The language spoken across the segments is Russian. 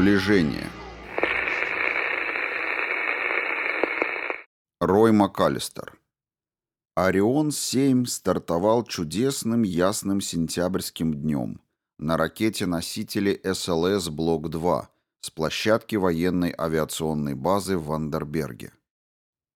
Сближение. Рой МакАлистер. Орион-7 стартовал чудесным ясным сентябрьским днем на ракете-носителе СЛС Блок-2 с площадки военной авиационной базы в Вандерберге.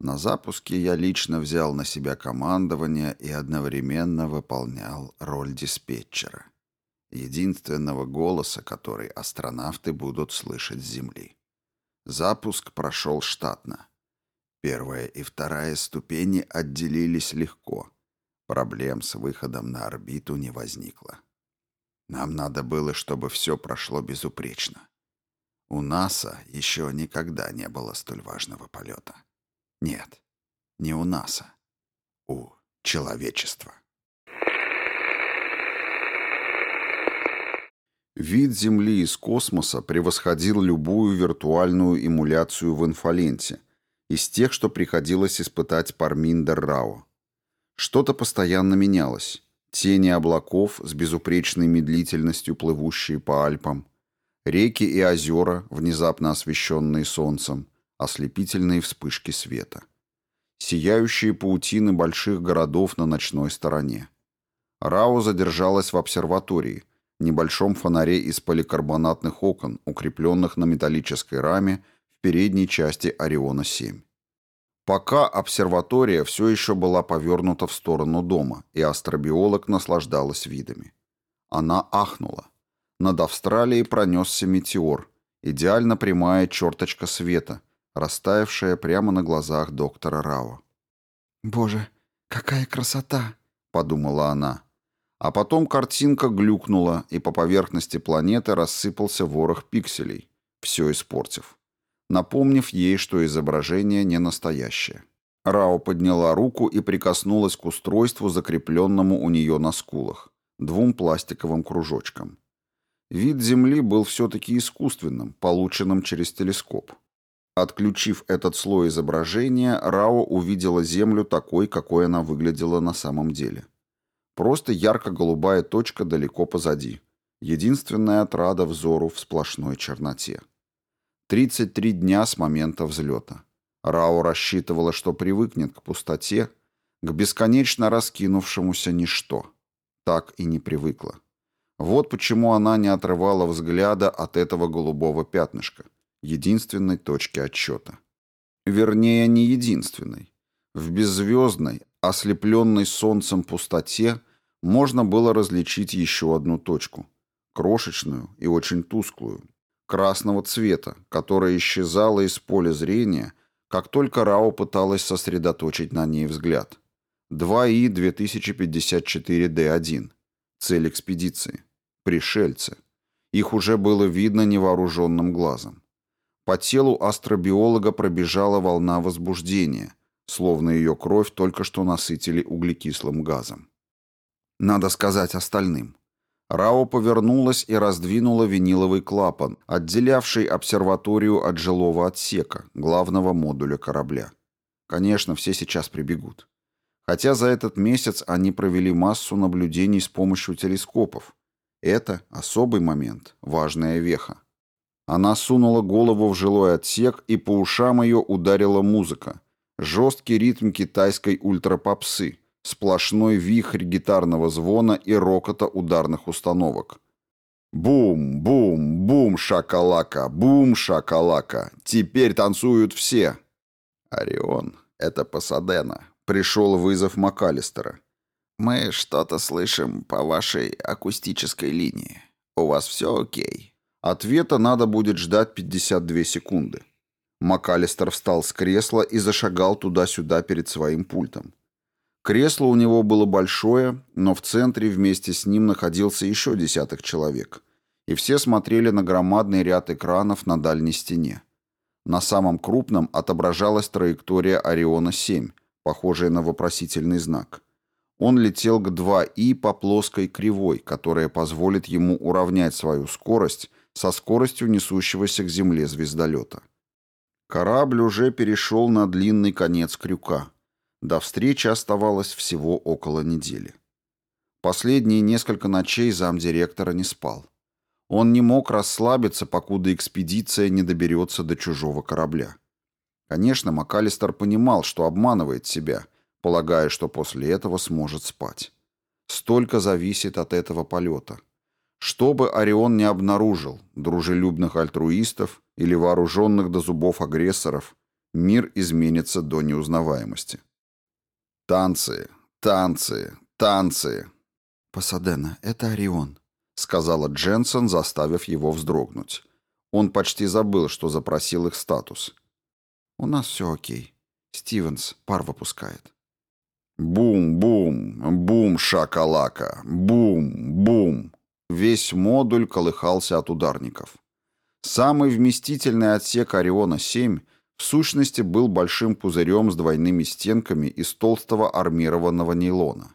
На запуске я лично взял на себя командование и одновременно выполнял роль диспетчера единственного голоса, который астронавты будут слышать с Земли. Запуск прошел штатно. Первая и вторая ступени отделились легко. Проблем с выходом на орбиту не возникло. Нам надо было, чтобы все прошло безупречно. У НАСА еще никогда не было столь важного полета. Нет, не у НАСА, у человечества. Вид Земли из космоса превосходил любую виртуальную эмуляцию в инфоленте, из тех, что приходилось испытать Парминдер Рао. Что-то постоянно менялось. Тени облаков с безупречной медлительностью плывущие по Альпам, реки и озера, внезапно освещенные солнцем, ослепительные вспышки света. Сияющие паутины больших городов на ночной стороне. Рао задержалась в обсерватории – небольшом фонаре из поликарбонатных окон, укрепленных на металлической раме в передней части Ориона-7. Пока обсерватория все еще была повернута в сторону дома, и астробиолог наслаждалась видами. Она ахнула. Над Австралией пронесся метеор, идеально прямая черточка света, растаявшая прямо на глазах доктора Рао. «Боже, какая красота!» — подумала она. А потом картинка глюкнула, и по поверхности планеты рассыпался ворох пикселей, все испортив. Напомнив ей, что изображение не настоящее. Рао подняла руку и прикоснулась к устройству, закрепленному у нее на скулах, двум пластиковым кружочкам. Вид Земли был все-таки искусственным, полученным через телескоп. Отключив этот слой изображения, Рао увидела Землю такой, какой она выглядела на самом деле. Просто ярко-голубая точка далеко позади. Единственная отрада взору в сплошной черноте. 33 дня с момента взлета. Рао рассчитывала, что привыкнет к пустоте, к бесконечно раскинувшемуся ничто. Так и не привыкла. Вот почему она не отрывала взгляда от этого голубого пятнышка, единственной точки отсчета. Вернее, не единственной. В беззвездной, ослепленной солнцем пустоте можно было различить еще одну точку. Крошечную и очень тусклую, красного цвета, которая исчезала из поля зрения, как только Рао пыталась сосредоточить на ней взгляд. 2И-2054Д1. Цель экспедиции. Пришельцы. Их уже было видно невооруженным глазом. По телу астробиолога пробежала волна возбуждения – словно ее кровь только что насытили углекислым газом. Надо сказать остальным. Рао повернулась и раздвинула виниловый клапан, отделявший обсерваторию от жилого отсека, главного модуля корабля. Конечно, все сейчас прибегут. Хотя за этот месяц они провели массу наблюдений с помощью телескопов. Это особый момент, важная веха. Она сунула голову в жилой отсек, и по ушам ее ударила музыка, Жесткий ритм китайской ультрапопсы, сплошной вихрь гитарного звона и рокота ударных установок. Бум, бум, бум, шакалака, бум, шакалака. Теперь танцуют все. Орион, это Пасадена. Пришел вызов МакАлистера. Мы что-то слышим по вашей акустической линии. У вас все окей? Ответа надо будет ждать 52 секунды. МакАлистер встал с кресла и зашагал туда-сюда перед своим пультом. Кресло у него было большое, но в центре вместе с ним находился еще десяток человек, и все смотрели на громадный ряд экранов на дальней стене. На самом крупном отображалась траектория Ориона-7, похожая на вопросительный знак. Он летел к 2И по плоской кривой, которая позволит ему уравнять свою скорость со скоростью несущегося к Земле звездолета. Корабль уже перешел на длинный конец крюка. До встречи оставалось всего около недели. Последние несколько ночей замдиректора не спал. Он не мог расслабиться, покуда экспедиция не доберется до чужого корабля. Конечно, МакАлистер понимал, что обманывает себя, полагая, что после этого сможет спать. Столько зависит от этого полета. Что бы Орион не обнаружил, дружелюбных альтруистов или вооруженных до зубов агрессоров, мир изменится до неузнаваемости. Танцы, танцы, танцы. «Пасадена, это Орион», — сказала Дженсен, заставив его вздрогнуть. Он почти забыл, что запросил их статус. «У нас все окей. Стивенс пар выпускает». Бум-бум, бум, шакалака, бум-бум. Весь модуль колыхался от ударников. Самый вместительный отсек Ориона-7 в сущности был большим пузырем с двойными стенками из толстого армированного нейлона.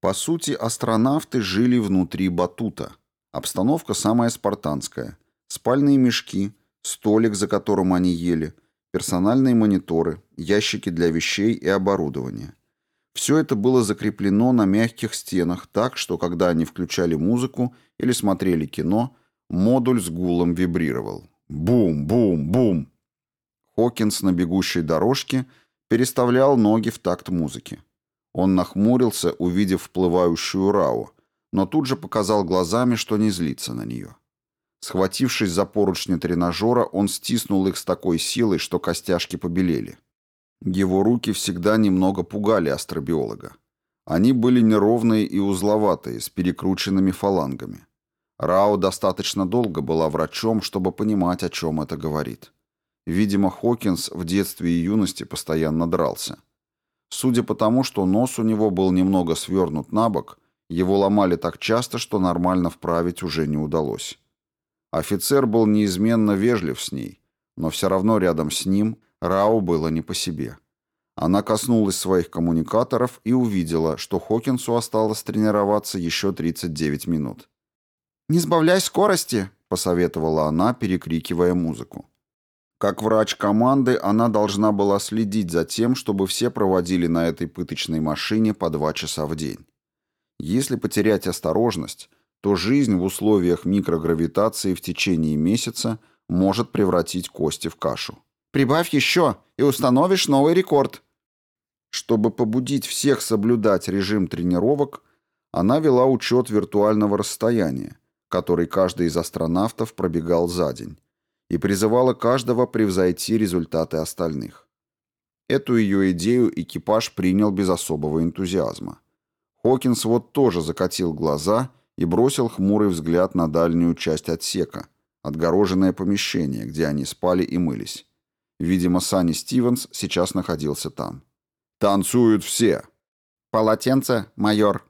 По сути, астронавты жили внутри батута. Обстановка самая спартанская. Спальные мешки, столик, за которым они ели, персональные мониторы, ящики для вещей и оборудования. Все это было закреплено на мягких стенах так, что когда они включали музыку или смотрели кино, модуль с гулом вибрировал. Бум-бум-бум! Хокинс на бегущей дорожке переставлял ноги в такт музыки. Он нахмурился, увидев вплывающую Рау, но тут же показал глазами, что не злится на нее. Схватившись за поручни тренажера, он стиснул их с такой силой, что костяшки побелели. Его руки всегда немного пугали астробиолога. Они были неровные и узловатые, с перекрученными фалангами. Рао достаточно долго была врачом, чтобы понимать, о чем это говорит. Видимо, Хокинс в детстве и юности постоянно дрался. Судя по тому, что нос у него был немного свернут на бок, его ломали так часто, что нормально вправить уже не удалось. Офицер был неизменно вежлив с ней, но все равно рядом с ним Рау было не по себе. Она коснулась своих коммуникаторов и увидела, что Хокинсу осталось тренироваться еще 39 минут. «Не сбавляй скорости», — посоветовала она, перекрикивая музыку. Как врач команды, она должна была следить за тем, чтобы все проводили на этой пыточной машине по два часа в день. Если потерять осторожность, то жизнь в условиях микрогравитации в течение месяца может превратить кости в кашу. Прибавь еще, и установишь новый рекорд». Чтобы побудить всех соблюдать режим тренировок, она вела учет виртуального расстояния, который каждый из астронавтов пробегал за день, и призывала каждого превзойти результаты остальных. Эту ее идею экипаж принял без особого энтузиазма. Хокинс вот тоже закатил глаза и бросил хмурый взгляд на дальнюю часть отсека, отгороженное помещение, где они спали и мылись. Видимо, Санни Стивенс сейчас находился там. «Танцуют все!» «Полотенце, майор!»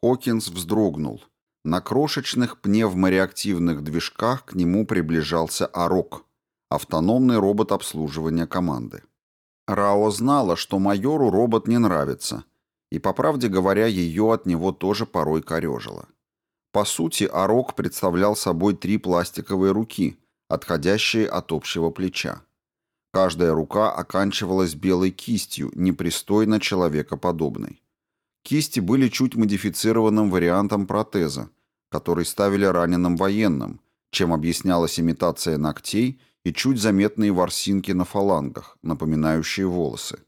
Хокинс вздрогнул. На крошечных пневмореактивных движках к нему приближался Арок, автономный робот обслуживания команды. Рао знала, что майору робот не нравится, и, по правде говоря, ее от него тоже порой корежило. По сути, Арок представлял собой три пластиковые руки, отходящие от общего плеча. Каждая рука оканчивалась белой кистью, непристойно человекоподобной. Кисти были чуть модифицированным вариантом протеза, который ставили раненым военным, чем объяснялась имитация ногтей и чуть заметные ворсинки на фалангах, напоминающие волосы.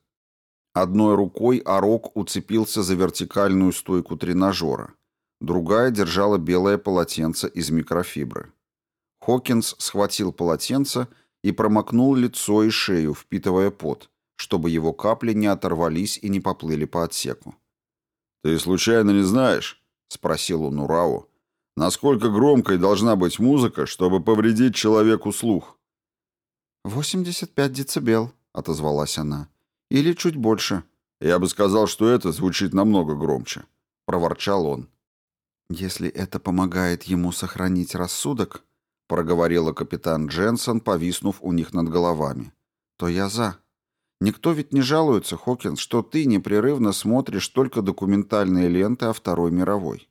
Одной рукой Арок уцепился за вертикальную стойку тренажера, другая держала белое полотенце из микрофибры. Хокинс схватил полотенце и промокнул лицо и шею, впитывая пот, чтобы его капли не оторвались и не поплыли по отсеку. «Ты случайно не знаешь?» — спросил он у «Насколько громкой должна быть музыка, чтобы повредить человеку слух?» «85 децибел», — отозвалась она. «Или чуть больше». «Я бы сказал, что это звучит намного громче», — проворчал он. «Если это помогает ему сохранить рассудок», проговорила капитан Дженсон, повиснув у них над головами, то я за. Никто ведь не жалуется, Хокинс, что ты непрерывно смотришь только документальные ленты о Второй мировой.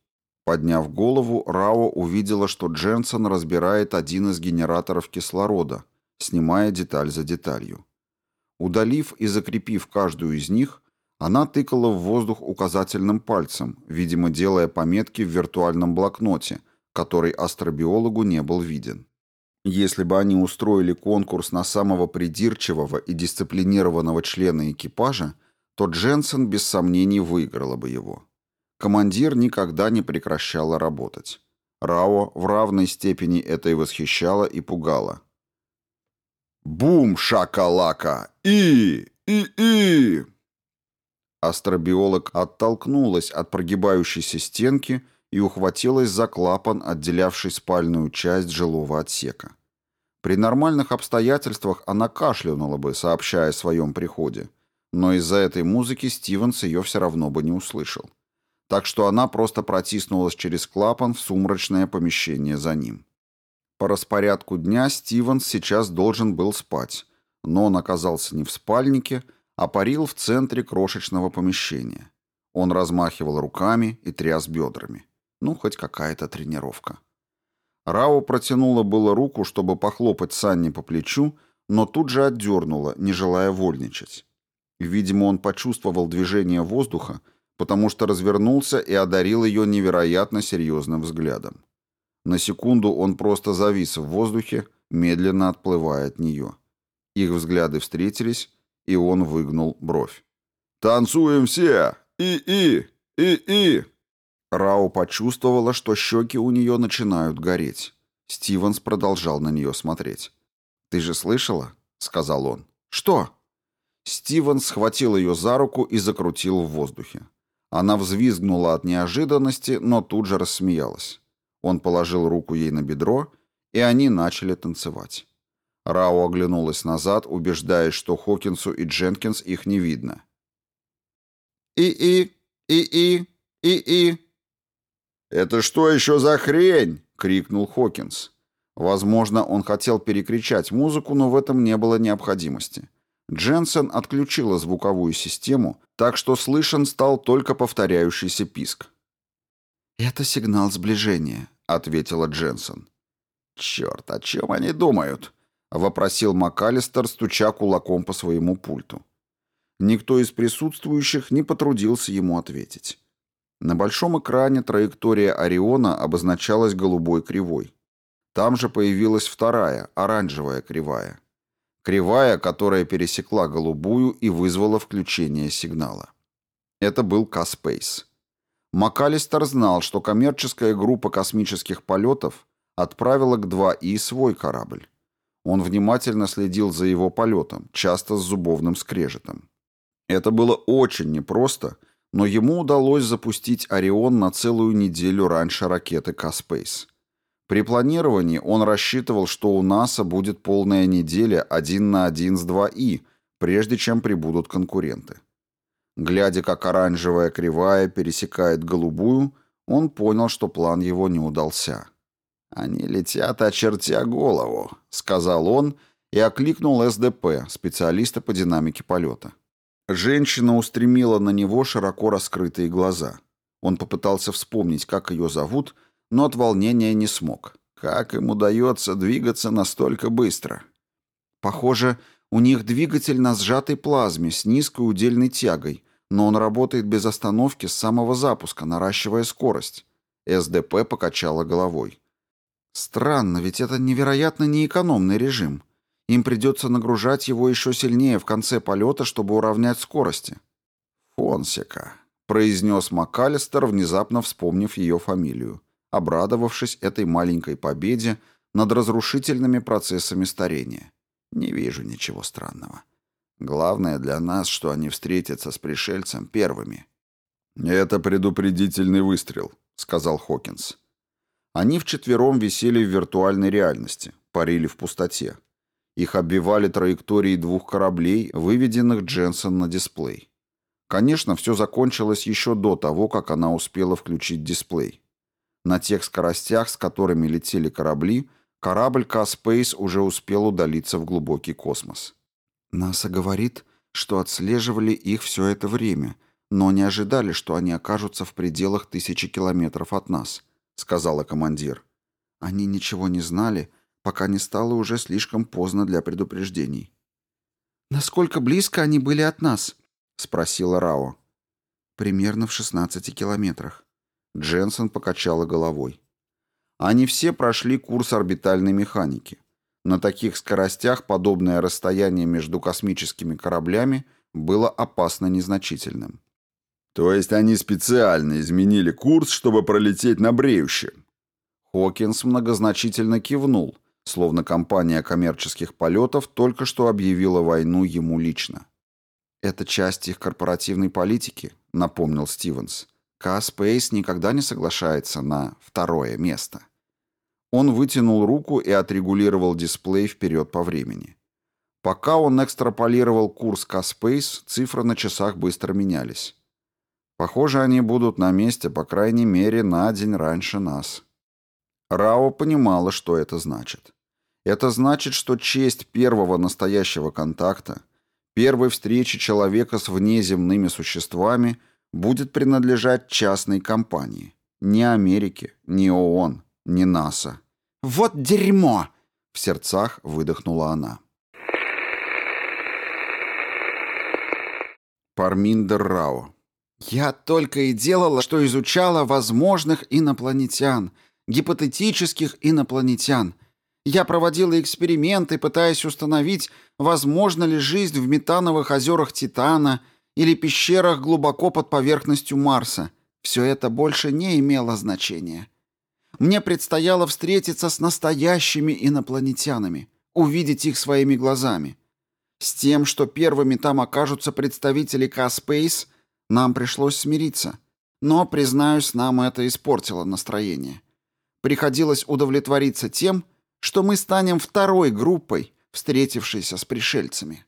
Подняв голову, Рао увидела, что Дженсон разбирает один из генераторов кислорода, снимая деталь за деталью. Удалив и закрепив каждую из них, она тыкала в воздух указательным пальцем, видимо, делая пометки в виртуальном блокноте, который астробиологу не был виден. Если бы они устроили конкурс на самого придирчивого и дисциплинированного члена экипажа, то Дженсен без сомнений выиграла бы его. Командир никогда не прекращала работать. Рао в равной степени это и восхищало, и пугало. «Бум, шакалака! И! И-и!» Астробиолог оттолкнулась от прогибающейся стенки и ухватилась за клапан, отделявший спальную часть жилого отсека. При нормальных обстоятельствах она кашлянула бы, сообщая о своем приходе, но из-за этой музыки Стивенс ее все равно бы не услышал. Так что она просто протиснулась через клапан в сумрачное помещение за ним. По распорядку дня Стивенс сейчас должен был спать, но он оказался не в спальнике, а парил в центре крошечного помещения. Он размахивал руками и тряс бедрами. Ну, хоть какая-то тренировка. Рао протянула было руку, чтобы похлопать Санни по плечу, но тут же отдернула, не желая вольничать. Видимо, он почувствовал движение воздуха, потому что развернулся и одарил ее невероятно серьезным взглядом. На секунду он просто завис в воздухе, медленно отплывая от нее. Их взгляды встретились, и он выгнул бровь. «Танцуем все! И-и! И-и!» Рау почувствовала, что щеки у нее начинают гореть. Стивенс продолжал на нее смотреть. «Ты же слышала?» — сказал он. «Что?» Стивенс схватил ее за руку и закрутил в воздухе. Она взвизгнула от неожиданности, но тут же рассмеялась. Он положил руку ей на бедро, и они начали танцевать. Рау оглянулась назад, убеждаясь, что Хокинсу и Дженкинс их не видно. «И-и! И-и! И-и!» «Это что еще за хрень?» — крикнул Хокинс. Возможно, он хотел перекричать музыку, но в этом не было необходимости. Дженсен отключила звуковую систему, так что слышен стал только повторяющийся писк. «Это сигнал сближения», — ответила Дженсен. «Черт, о чем они думают?» — вопросил МакАлистер, стуча кулаком по своему пульту. Никто из присутствующих не потрудился ему ответить. На большом экране траектория Ориона обозначалась голубой кривой. Там же появилась вторая, оранжевая кривая. Кривая, которая пересекла голубую и вызвала включение сигнала. Это был Каспейс. МакАлистер знал, что коммерческая группа космических полетов отправила к 2И свой корабль. Он внимательно следил за его полетом, часто с зубовным скрежетом. Это было очень непросто, но ему удалось запустить «Орион» на целую неделю раньше ракеты «Каспейс». При планировании он рассчитывал, что у НАСА будет полная неделя один на один с 2И, прежде чем прибудут конкуренты. Глядя, как оранжевая кривая пересекает голубую, он понял, что план его не удался. «Они летят, очертя голову», — сказал он и окликнул СДП, специалиста по динамике полета. Женщина устремила на него широко раскрытые глаза. Он попытался вспомнить, как ее зовут, — но от волнения не смог. Как им удается двигаться настолько быстро? Похоже, у них двигатель на сжатой плазме с низкой удельной тягой, но он работает без остановки с самого запуска, наращивая скорость. СДП покачала головой. Странно, ведь это невероятно неэкономный режим. Им придется нагружать его еще сильнее в конце полета, чтобы уравнять скорости. «Фонсека», — произнес МакАлистер, внезапно вспомнив ее фамилию обрадовавшись этой маленькой победе над разрушительными процессами старения. Не вижу ничего странного. Главное для нас, что они встретятся с пришельцем первыми. «Это предупредительный выстрел», — сказал Хокинс. Они вчетвером висели в виртуальной реальности, парили в пустоте. Их оббивали траектории двух кораблей, выведенных Дженсен на дисплей. Конечно, все закончилось еще до того, как она успела включить дисплей. На тех скоростях, с которыми летели корабли, корабль Каспейс уже успел удалиться в глубокий космос. НАСА говорит, что отслеживали их все это время, но не ожидали, что они окажутся в пределах тысячи километров от нас, сказала командир. Они ничего не знали, пока не стало уже слишком поздно для предупреждений. «Насколько близко они были от нас?» — спросила Рао. «Примерно в 16 километрах. Дженсен покачала головой. Они все прошли курс орбитальной механики. На таких скоростях подобное расстояние между космическими кораблями было опасно незначительным. То есть они специально изменили курс, чтобы пролететь на бреюще? Хокинс многозначительно кивнул, словно компания коммерческих полетов только что объявила войну ему лично. «Это часть их корпоративной политики», — напомнил Стивенс. «К-Спейс никогда не соглашается на второе место». Он вытянул руку и отрегулировал дисплей вперед по времени. Пока он экстраполировал курс К-Спейс, цифры на часах быстро менялись. Похоже, они будут на месте, по крайней мере, на день раньше нас. Рао понимала, что это значит. Это значит, что честь первого настоящего контакта, первой встречи человека с внеземными существами будет принадлежать частной компании. Не Америке, не ООН, не НАСА. «Вот дерьмо!» — в сердцах выдохнула она. Парминдер Рао. «Я только и делала, что изучала возможных инопланетян, гипотетических инопланетян. Я проводила эксперименты, пытаясь установить, возможно ли жизнь в метановых озерах Титана или пещерах глубоко под поверхностью Марса. Все это больше не имело значения. Мне предстояло встретиться с настоящими инопланетянами, увидеть их своими глазами. С тем, что первыми там окажутся представители К-Спейс, нам пришлось смириться. Но, признаюсь, нам это испортило настроение. Приходилось удовлетвориться тем, что мы станем второй группой, встретившейся с пришельцами.